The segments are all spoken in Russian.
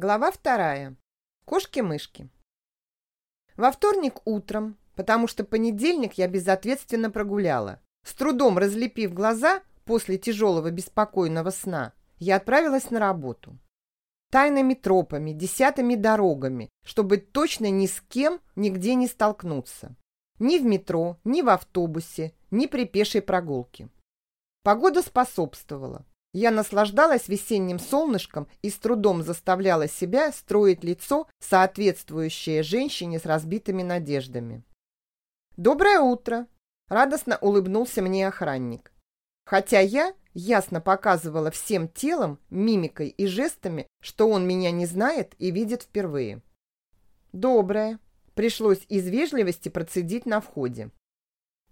Глава вторая. Кошки-мышки. Во вторник утром, потому что понедельник я безответственно прогуляла, с трудом разлепив глаза после тяжелого беспокойного сна, я отправилась на работу. Тайными тропами, десятыми дорогами, чтобы точно ни с кем нигде не столкнуться. Ни в метро, ни в автобусе, ни при пешей прогулке. Погода способствовала. Я наслаждалась весенним солнышком и с трудом заставляла себя строить лицо, соответствующее женщине с разбитыми надеждами. «Доброе утро!» – радостно улыбнулся мне охранник. Хотя я ясно показывала всем телом, мимикой и жестами, что он меня не знает и видит впервые. «Доброе!» – пришлось из вежливости процедить на входе.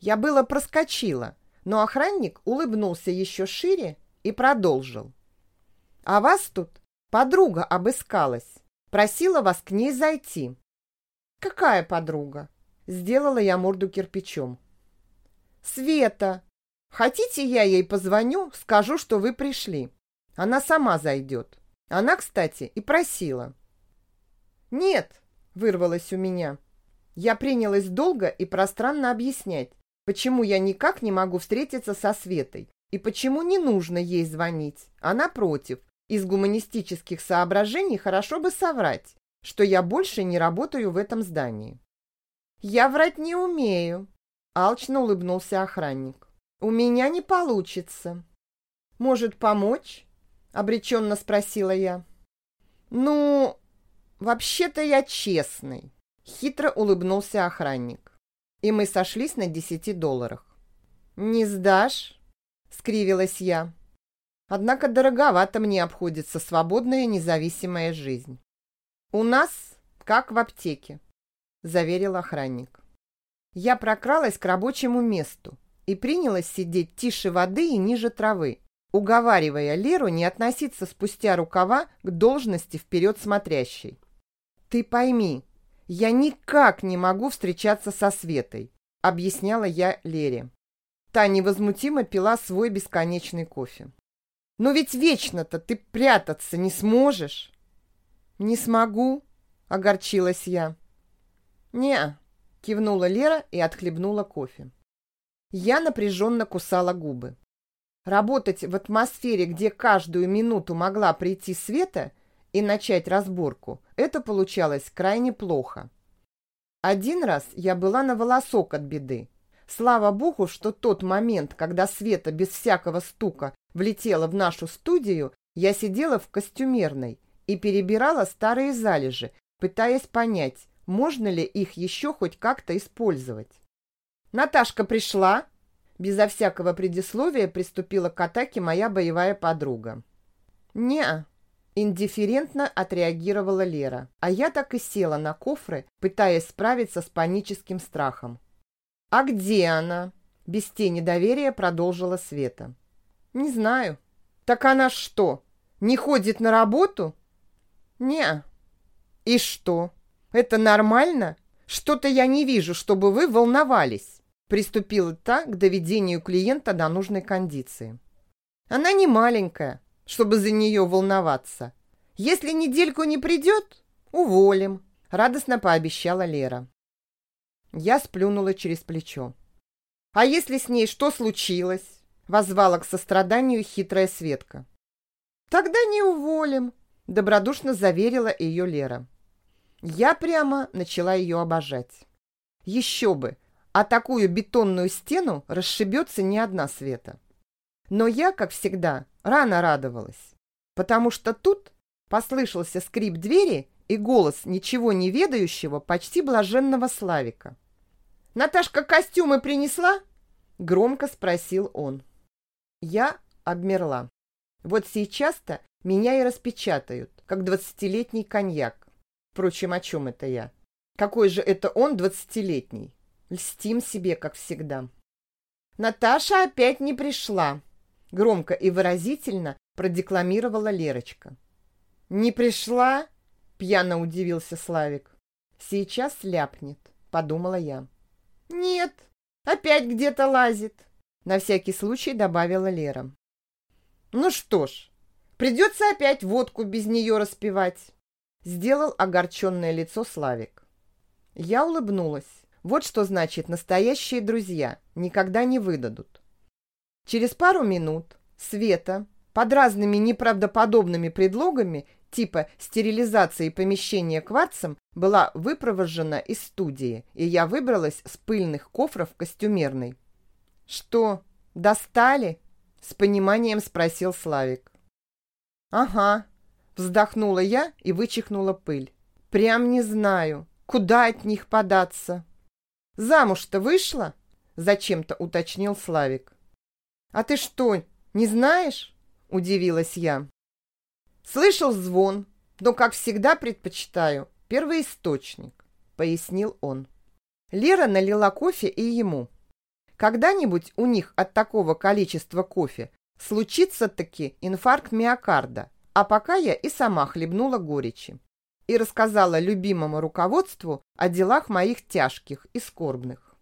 Я было проскочила, но охранник улыбнулся еще шире и продолжил. «А вас тут подруга обыскалась. Просила вас к ней зайти». «Какая подруга?» Сделала я морду кирпичом. «Света! Хотите, я ей позвоню, скажу, что вы пришли. Она сама зайдет. Она, кстати, и просила». «Нет!» – вырвалось у меня. Я принялась долго и пространно объяснять, почему я никак не могу встретиться со Светой, и почему не нужно ей звонить, а напротив, из гуманистических соображений хорошо бы соврать, что я больше не работаю в этом здании. «Я врать не умею», – алчно улыбнулся охранник. «У меня не получится». «Может, помочь?» – обреченно спросила я. «Ну, вообще-то я честный», – хитро улыбнулся охранник. И мы сошлись на десяти долларах. «Не сдашь?» — скривилась я. Однако дороговато мне обходится свободная независимая жизнь. «У нас как в аптеке», — заверил охранник. Я прокралась к рабочему месту и принялась сидеть тише воды и ниже травы, уговаривая Леру не относиться спустя рукава к должности вперед смотрящей. «Ты пойми, я никак не могу встречаться со Светой», — объясняла я Лере. Та невозмутимо пила свой бесконечный кофе. «Но ведь вечно-то ты прятаться не сможешь!» «Не смогу», — огорчилась я. «Не», — кивнула Лера и отхлебнула кофе. Я напряженно кусала губы. Работать в атмосфере, где каждую минуту могла прийти Света и начать разборку, это получалось крайне плохо. Один раз я была на волосок от беды. Слава богу, что тот момент, когда Света без всякого стука влетела в нашу студию, я сидела в костюмерной и перебирала старые залежи, пытаясь понять, можно ли их еще хоть как-то использовать. «Наташка пришла?» Безо всякого предисловия приступила к атаке моя боевая подруга. «Не-а», Индифферентно отреагировала Лера, а я так и села на кофры, пытаясь справиться с паническим страхом. «А где она?» Без тени доверия продолжила Света. «Не знаю». «Так она что, не ходит на работу?» «Не». «И что? Это нормально? Что-то я не вижу, чтобы вы волновались». Приступила та к доведению клиента до нужной кондиции. «Она не маленькая, чтобы за нее волноваться. Если недельку не придет, уволим», радостно пообещала Лера. Я сплюнула через плечо. «А если с ней что случилось?» Возвала к состраданию хитрая Светка. «Тогда не уволим», — добродушно заверила ее Лера. Я прямо начала ее обожать. Еще бы, а такую бетонную стену расшибется не одна Света. Но я, как всегда, рано радовалась, потому что тут послышался скрип двери и голос ничего не ведающего, почти блаженного Славика. «Наташка костюмы принесла?» — громко спросил он. Я обмерла. Вот сейчас-то меня и распечатают, как двадцатилетний коньяк. Впрочем, о чем это я? Какой же это он двадцатилетний? Льстим себе, как всегда. Наташа опять не пришла. Громко и выразительно продекламировала Лерочка. «Не пришла?» — пьяно удивился Славик. «Сейчас ляпнет», — подумала я. «Нет, опять где-то лазит», — на всякий случай добавила Лера. «Ну что ж, придется опять водку без нее распивать», Сделал огорченное лицо Славик. Я улыбнулась. Вот что значит настоящие друзья никогда не выдадут. Через пару минут Света под разными неправдоподобными предлогами типа стерилизации помещения кварцем была выпровожена из студии, и я выбралась с пыльных кофров костюмерной. «Что, достали?» — с пониманием спросил Славик. «Ага», — вздохнула я и вычихнула пыль. «Прям не знаю, куда от них податься». «Замуж-то вышла?» — зачем-то уточнил Славик. «А ты что, не знаешь?» — удивилась я. «Слышал звон, но, как всегда, предпочитаю первоисточник», — пояснил он. Лера налила кофе и ему. Когда-нибудь у них от такого количества кофе случится таки инфаркт миокарда, а пока я и сама хлебнула горечи и рассказала любимому руководству о делах моих тяжких и скорбных.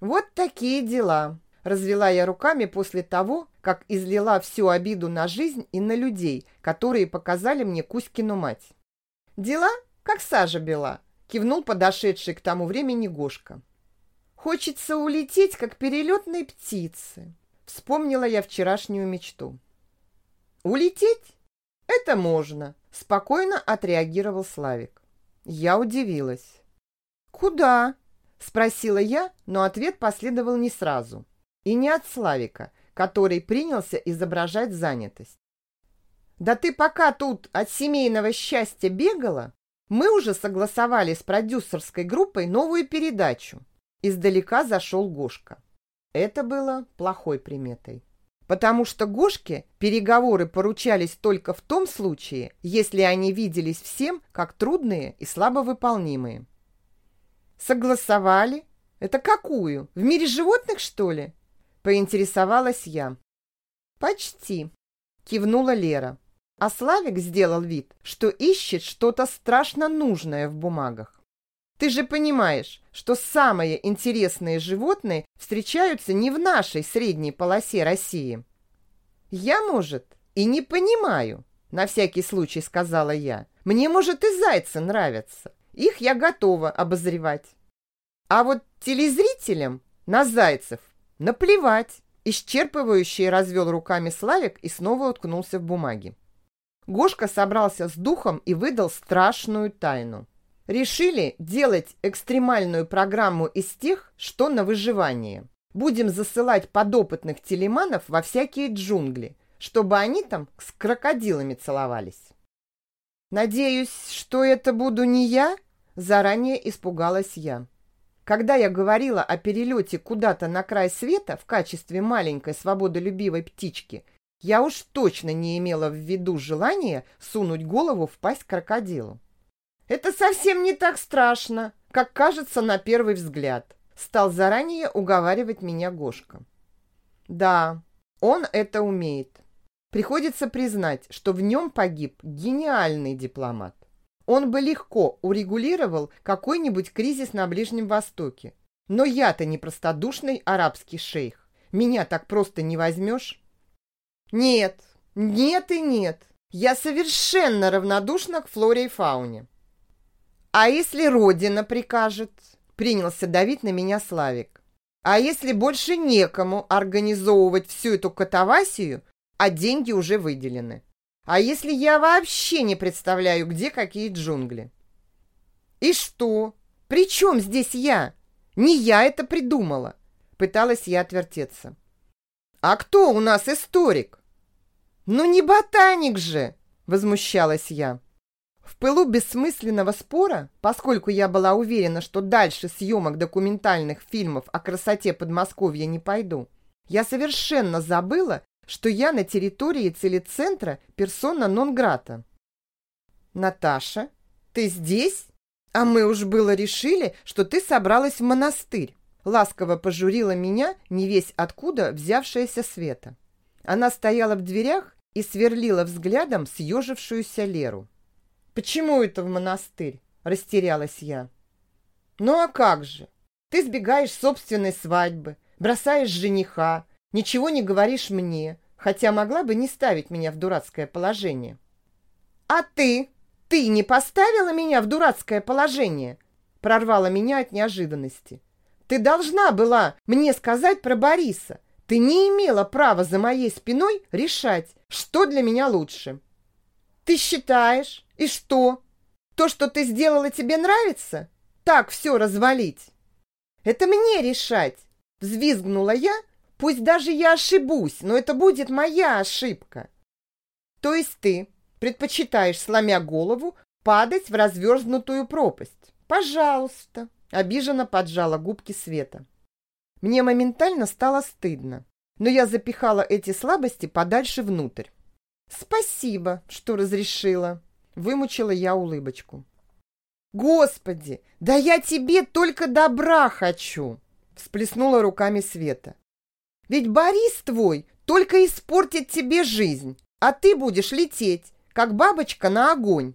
Вот такие дела. Развела я руками после того, как излила всю обиду на жизнь и на людей, которые показали мне Кузькину мать. Дела, как сажа бела, кивнул подошедший к тому времени Гошка. Хочется улететь, как перелетные птицы. Вспомнила я вчерашнюю мечту. Улететь? Это можно, спокойно отреагировал Славик. Я удивилась. Куда? Спросила я, но ответ последовал не сразу. И не от Славика, который принялся изображать занятость. «Да ты пока тут от семейного счастья бегала, мы уже согласовали с продюсерской группой новую передачу». Издалека зашел Гошка. Это было плохой приметой. Потому что Гошке переговоры поручались только в том случае, если они виделись всем как трудные и слабовыполнимые. «Согласовали? Это какую? В мире животных, что ли?» Поинтересовалась я. «Почти», — кивнула Лера. А Славик сделал вид, что ищет что-то страшно нужное в бумагах. «Ты же понимаешь, что самые интересные животные встречаются не в нашей средней полосе России». «Я, может, и не понимаю», — на всякий случай сказала я. «Мне, может, и зайцы нравятся. Их я готова обозревать. А вот телезрителям на зайцев Наплевать. Исчерпывающий развел руками Славик и снова уткнулся в бумаги. Гошка собрался с духом и выдал страшную тайну. Решили делать экстремальную программу из тех, что на выживание. Будем засылать подопытных телеманов во всякие джунгли, чтобы они там с крокодилами целовались. Надеюсь, что это буду не я? Заранее испугалась я. Когда я говорила о перелете куда-то на край света в качестве маленькой свободолюбивой птички, я уж точно не имела в виду желания сунуть голову в пасть крокодилу. «Это совсем не так страшно, как кажется на первый взгляд», стал заранее уговаривать меня Гошка. «Да, он это умеет. Приходится признать, что в нем погиб гениальный дипломат он бы легко урегулировал какой-нибудь кризис на Ближнем Востоке. Но я-то не простодушный арабский шейх. Меня так просто не возьмешь. Нет, нет и нет. Я совершенно равнодушна к флоре и фауне. А если Родина прикажет? Принялся давить на меня Славик. А если больше некому организовывать всю эту катавасию, а деньги уже выделены? А если я вообще не представляю, где какие джунгли? И что? При чем здесь я? Не я это придумала. Пыталась я отвертеться. А кто у нас историк? Ну не ботаник же, возмущалась я. В пылу бессмысленного спора, поскольку я была уверена, что дальше съемок документальных фильмов о красоте Подмосковья не пойду, я совершенно забыла, что я на территории целицентра персона нон-грата. «Наташа, ты здесь? А мы уж было решили, что ты собралась в монастырь», ласково пожурила меня не весь откуда взявшаяся Света. Она стояла в дверях и сверлила взглядом съежившуюся Леру. «Почему это в монастырь?» – растерялась я. «Ну а как же? Ты сбегаешь собственной свадьбы, бросаешь жениха, Ничего не говоришь мне, хотя могла бы не ставить меня в дурацкое положение. А ты? ты не поставила меня в дурацкое положение?» Прорвала меня от неожиданности. «Ты должна была мне сказать про Бориса. Ты не имела права за моей спиной решать, что для меня лучше». «Ты считаешь? И что? То, что ты сделала, тебе нравится? Так все развалить?» «Это мне решать!» Взвизгнула я, пусть даже я ошибусь, но это будет моя ошибка. То есть ты предпочитаешь, сломя голову, падать в разверзнутую пропасть? Пожалуйста, обиженно поджала губки Света. Мне моментально стало стыдно, но я запихала эти слабости подальше внутрь. «Спасибо, что разрешила», — вымучила я улыбочку. «Господи, да я тебе только добра хочу!» всплеснула руками Света. «Ведь Борис твой только испортит тебе жизнь, а ты будешь лететь, как бабочка на огонь».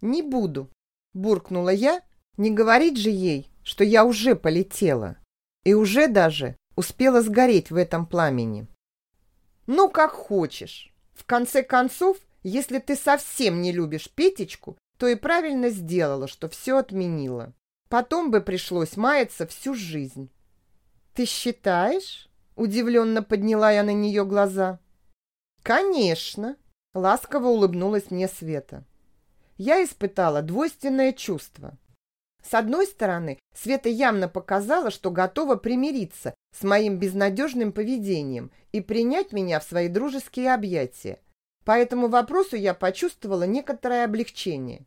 «Не буду», — буркнула я, не говорить же ей, что я уже полетела и уже даже успела сгореть в этом пламени. «Ну, как хочешь. В конце концов, если ты совсем не любишь Петечку, то и правильно сделала, что все отменила. Потом бы пришлось маяться всю жизнь». «Ты считаешь?» – удивленно подняла я на нее глаза. «Конечно!» – ласково улыбнулась мне Света. Я испытала двойственное чувство. С одной стороны, Света явно показала, что готова примириться с моим безнадежным поведением и принять меня в свои дружеские объятия. По этому вопросу я почувствовала некоторое облегчение.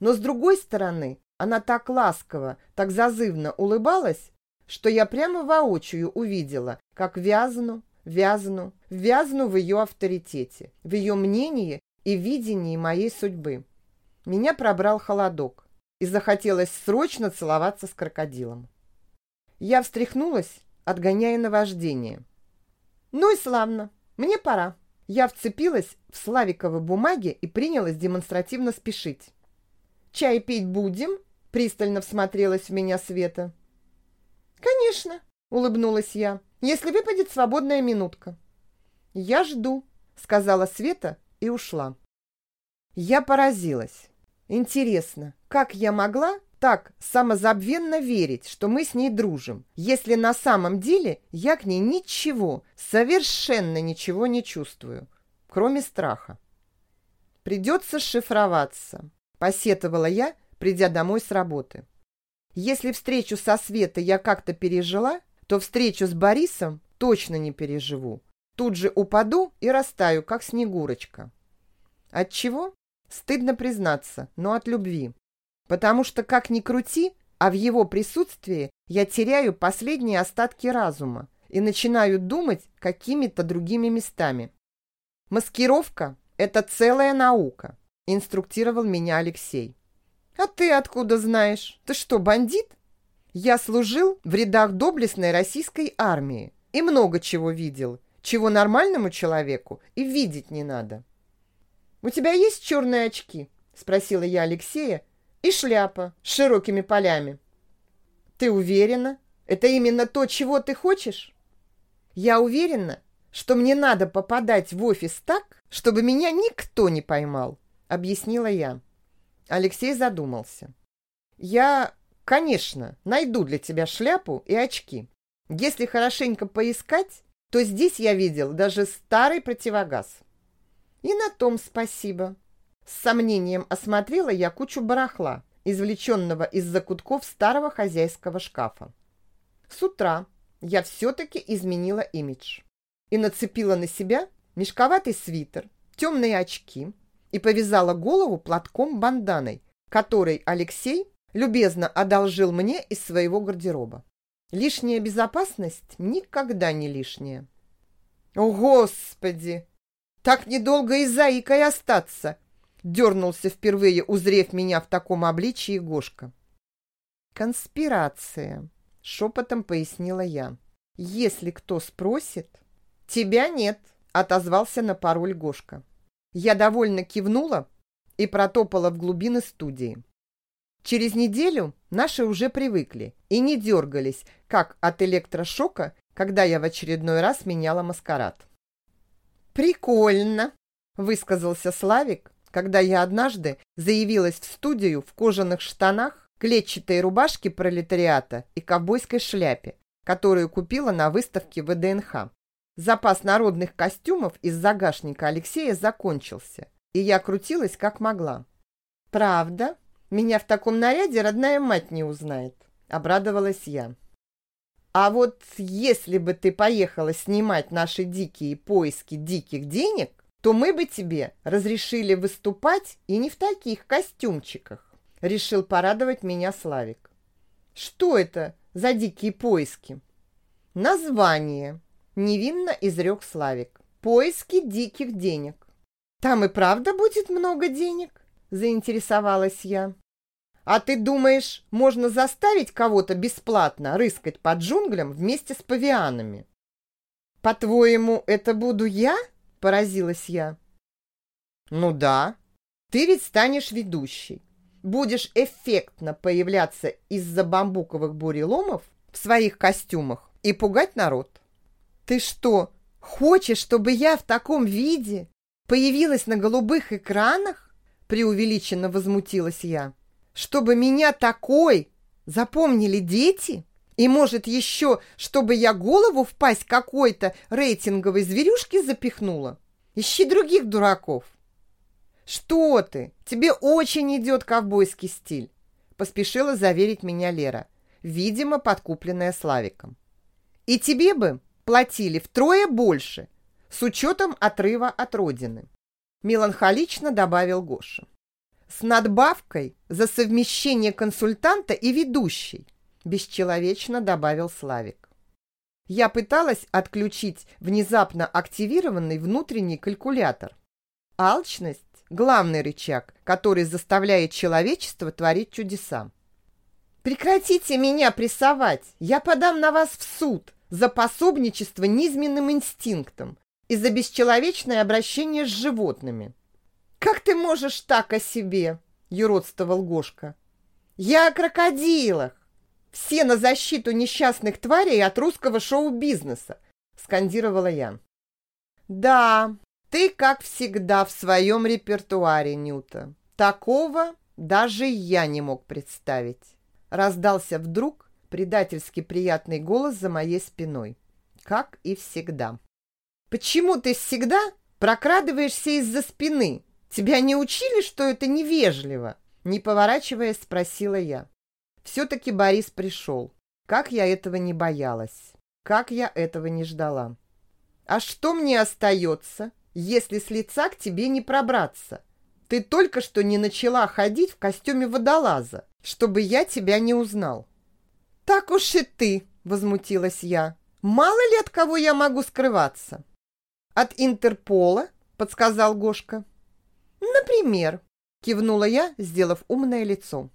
Но с другой стороны, она так ласково, так зазывно улыбалась, что я прямо воочию увидела, как вязну, вязну, вязну в ее авторитете, в ее мнении и видении моей судьбы. Меня пробрал холодок, и захотелось срочно целоваться с крокодилом. Я встряхнулась, отгоняя наваждение. «Ну и славно, мне пора». Я вцепилась в славиковы бумаги и принялась демонстративно спешить. «Чай пить будем?» – пристально всмотрелась в меня Света. «Конечно», — улыбнулась я, — «если выпадет свободная минутка». «Я жду», — сказала Света и ушла. Я поразилась. Интересно, как я могла так самозабвенно верить, что мы с ней дружим, если на самом деле я к ней ничего, совершенно ничего не чувствую, кроме страха. Придется шифроваться, посетовала я, придя домой с работы. Если встречу со Светой я как-то пережила, то встречу с Борисом точно не переживу. Тут же упаду и растаю, как снегурочка. От чего? Стыдно признаться, но от любви. Потому что, как ни крути, а в его присутствии я теряю последние остатки разума и начинаю думать какими-то другими местами. Маскировка – это целая наука, инструктировал меня Алексей. «А ты откуда знаешь? Ты что, бандит?» «Я служил в рядах доблестной российской армии и много чего видел, чего нормальному человеку и видеть не надо». «У тебя есть черные очки?» – спросила я Алексея. «И шляпа с широкими полями». «Ты уверена? Это именно то, чего ты хочешь?» «Я уверена, что мне надо попадать в офис так, чтобы меня никто не поймал», – объяснила я. Алексей задумался. «Я, конечно, найду для тебя шляпу и очки. Если хорошенько поискать, то здесь я видел даже старый противогаз». «И на том спасибо». С сомнением осмотрела я кучу барахла, извлеченного из закутков старого хозяйского шкафа. С утра я все-таки изменила имидж и нацепила на себя мешковатый свитер, темные очки, и повязала голову платком-банданой, который Алексей любезно одолжил мне из своего гардероба. Лишняя безопасность никогда не лишняя. «О, Господи! Так недолго и заикой остаться!» Дернулся впервые, узрев меня в таком обличии Гошка. «Конспирация», — шепотом пояснила я. «Если кто спросит...» «Тебя нет», — отозвался на пароль Гошка. Я довольно кивнула и протопала в глубины студии. Через неделю наши уже привыкли и не дергались, как от электрошока, когда я в очередной раз меняла маскарад. «Прикольно!» – высказался Славик, когда я однажды заявилась в студию в кожаных штанах, клетчатой рубашке пролетариата и ковбойской шляпе, которую купила на выставке ВДНХ. Запас народных костюмов из загашника Алексея закончился, и я крутилась как могла. «Правда? Меня в таком наряде родная мать не узнает», — обрадовалась я. «А вот если бы ты поехала снимать наши дикие поиски диких денег, то мы бы тебе разрешили выступать и не в таких костюмчиках», — решил порадовать меня Славик. «Что это за дикие поиски?» «Название», — невинно изрек Славик. «Поиски диких денег». «Там и правда будет много денег?» — заинтересовалась я. «А ты думаешь, можно заставить кого-то бесплатно рыскать по джунглям вместе с павианами?» «По-твоему, это буду я?» — поразилась я. «Ну да. Ты ведь станешь ведущей. Будешь эффектно появляться из-за бамбуковых буреломов в своих костюмах и пугать народ». «Ты что, хочешь, чтобы я в таком виде появилась на голубых экранах?» преувеличенно возмутилась я. Чтобы меня такой запомнили дети? И, может, еще, чтобы я голову в пасть какой-то рейтинговой зверюшки запихнула? Ищи других дураков. Что ты? Тебе очень идет ковбойский стиль. Поспешила заверить меня Лера, видимо, подкупленная Славиком. И тебе бы платили втрое больше, с учетом отрыва от родины. Меланхолично добавил Гоша с надбавкой за совмещение консультанта и ведущей, бесчеловечно добавил Славик. Я пыталась отключить внезапно активированный внутренний калькулятор. Алчность – главный рычаг, который заставляет человечество творить чудеса. «Прекратите меня прессовать! Я подам на вас в суд за пособничество низменным инстинктам и за бесчеловечное обращение с животными!» «Как ты можешь так о себе?» – юродствовал Гошка. «Я о крокодилах! Все на защиту несчастных тварей от русского шоу-бизнеса!» – скандировала я. «Да, ты, как всегда, в своем репертуаре, Нюта. Такого даже я не мог представить!» Раздался вдруг предательски приятный голос за моей спиной. Как и всегда. «Почему ты всегда прокрадываешься из-за спины?» Тебя не учили, что это невежливо?» Не поворачиваясь, спросила я. Все-таки Борис пришел. Как я этого не боялась. Как я этого не ждала. «А что мне остается, если с лица к тебе не пробраться? Ты только что не начала ходить в костюме водолаза, чтобы я тебя не узнал». «Так уж и ты!» — возмутилась я. «Мало ли от кого я могу скрываться?» «От Интерпола?» — подсказал Гошка. «Например», — кивнула я, сделав умное лицо.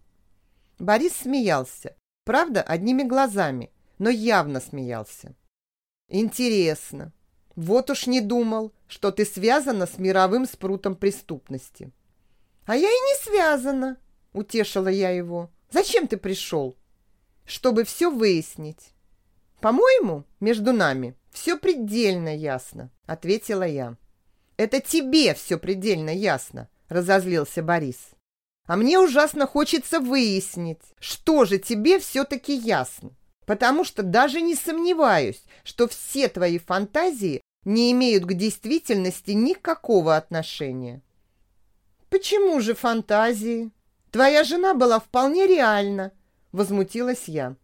Борис смеялся, правда, одними глазами, но явно смеялся. «Интересно. Вот уж не думал, что ты связана с мировым спрутом преступности». «А я и не связана», — утешила я его. «Зачем ты пришел?» «Чтобы все выяснить». «По-моему, между нами все предельно ясно», — ответила я. «Это тебе все предельно ясно», — разозлился Борис. «А мне ужасно хочется выяснить, что же тебе все-таки ясно, потому что даже не сомневаюсь, что все твои фантазии не имеют к действительности никакого отношения». «Почему же фантазии? Твоя жена была вполне реальна», — возмутилась я.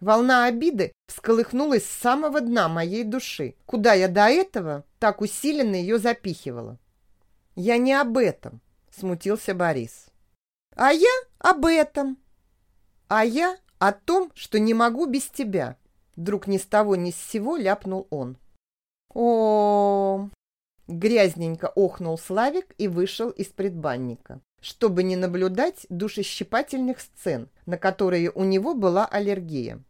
Волна обиды всколыхнулась с самого дна моей души, куда я до этого так усиленно ее запихивала. «Я не об этом», — смутился Борис. «А я об этом. А я о том, что не могу без тебя», — вдруг ни с того ни с сего ляпнул он. о, Грязненько охнул Славик и вышел из предбанника, чтобы не наблюдать душещипательных сцен, на которые у него была аллергия.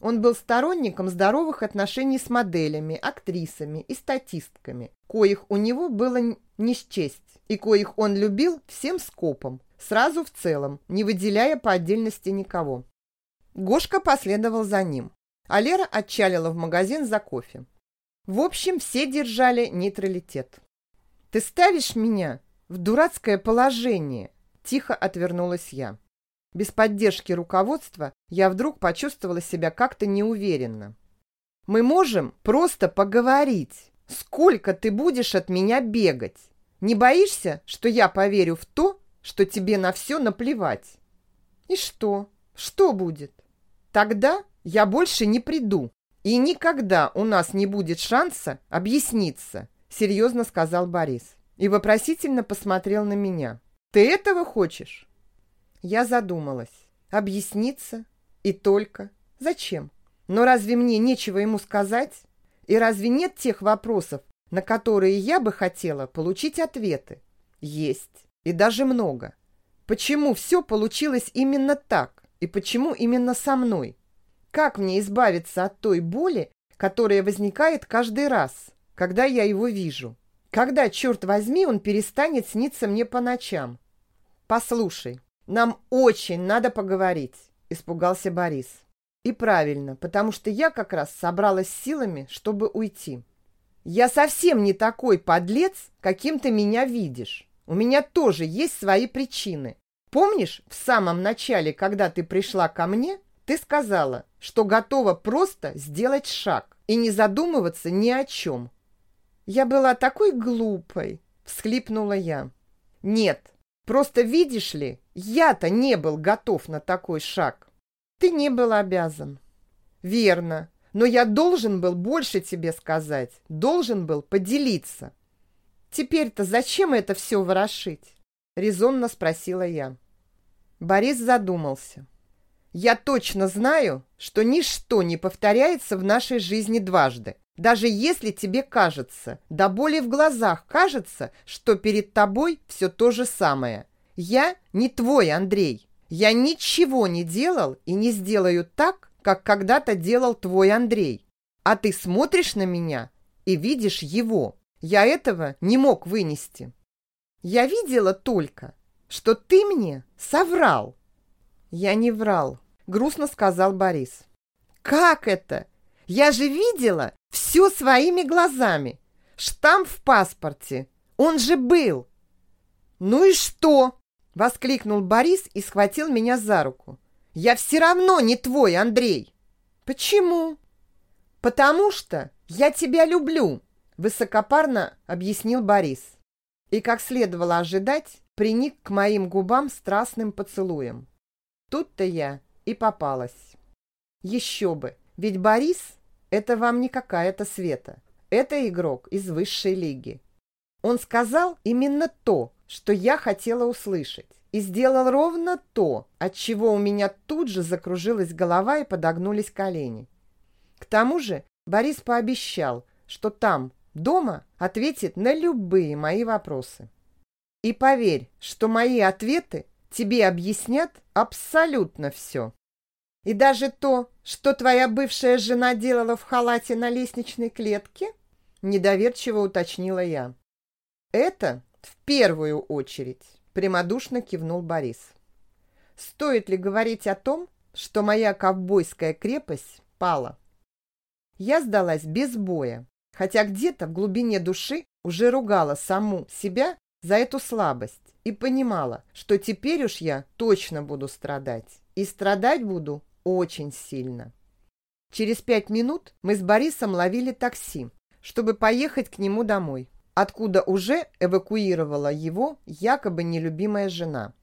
Он был сторонником здоровых отношений с моделями, актрисами и статистками, коих у него было не счесть, и коих он любил всем скопом, сразу в целом, не выделяя по отдельности никого. Гошка последовал за ним, а Лера отчалила в магазин за кофе. В общем, все держали нейтралитет. «Ты ставишь меня в дурацкое положение», – тихо отвернулась я. Без поддержки руководства я вдруг почувствовала себя как-то неуверенно. «Мы можем просто поговорить. Сколько ты будешь от меня бегать? Не боишься, что я поверю в то, что тебе на все наплевать?» «И что? Что будет?» «Тогда я больше не приду, и никогда у нас не будет шанса объясниться», серьезно сказал Борис и вопросительно посмотрел на меня. «Ты этого хочешь?» Я задумалась. Объясниться? И только? Зачем? Но разве мне нечего ему сказать? И разве нет тех вопросов, на которые я бы хотела получить ответы? Есть. И даже много. Почему все получилось именно так? И почему именно со мной? Как мне избавиться от той боли, которая возникает каждый раз, когда я его вижу? Когда, черт возьми, он перестанет сниться мне по ночам? Послушай, нам очень надо поговорить, испугался Борис. И правильно, потому что я как раз собралась силами, чтобы уйти. Я совсем не такой подлец, каким ты меня видишь. У меня тоже есть свои причины. Помнишь, в самом начале, когда ты пришла ко мне, ты сказала, что готова просто сделать шаг и не задумываться ни о чем. Я была такой глупой, всхлипнула я. Нет, Просто видишь ли, я-то не был готов на такой шаг. Ты не был обязан. Верно, но я должен был больше тебе сказать, должен был поделиться. Теперь-то зачем это все ворошить? Резонно спросила я. Борис задумался. Я точно знаю, что ничто не повторяется в нашей жизни дважды. Даже если тебе кажется, до боли в глазах кажется, что перед тобой все то же самое. Я не твой Андрей. Я ничего не делал и не сделаю так, как когда-то делал твой Андрей. А ты смотришь на меня и видишь его. Я этого не мог вынести. Я видела только, что ты мне соврал. Я не врал, грустно сказал Борис. Как это? Я же видела все своими глазами. Штамп в паспорте. Он же был. Ну и что? Воскликнул Борис и схватил меня за руку. Я все равно не твой, Андрей. Почему? Потому что я тебя люблю, высокопарно объяснил Борис. И, как следовало ожидать, приник к моим губам страстным поцелуем. Тут-то я и попалась. Еще бы, ведь Борис это вам не какая-то Света. Это игрок из высшей лиги. Он сказал именно то, что я хотела услышать. И сделал ровно то, от чего у меня тут же закружилась голова и подогнулись колени. К тому же Борис пообещал, что там, дома, ответит на любые мои вопросы. И поверь, что мои ответы тебе объяснят абсолютно все. И даже то, что твоя бывшая жена делала в халате на лестничной клетке? Недоверчиво уточнила я. Это в первую очередь, прямодушно кивнул Борис. Стоит ли говорить о том, что моя ковбойская крепость пала? Я сдалась без боя, хотя где-то в глубине души уже ругала саму себя за эту слабость и понимала, что теперь уж я точно буду страдать. И страдать буду очень сильно. Через пять минут мы с Борисом ловили такси, чтобы поехать к нему домой, откуда уже эвакуировала его якобы нелюбимая жена.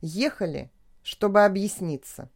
Ехали, чтобы объясниться.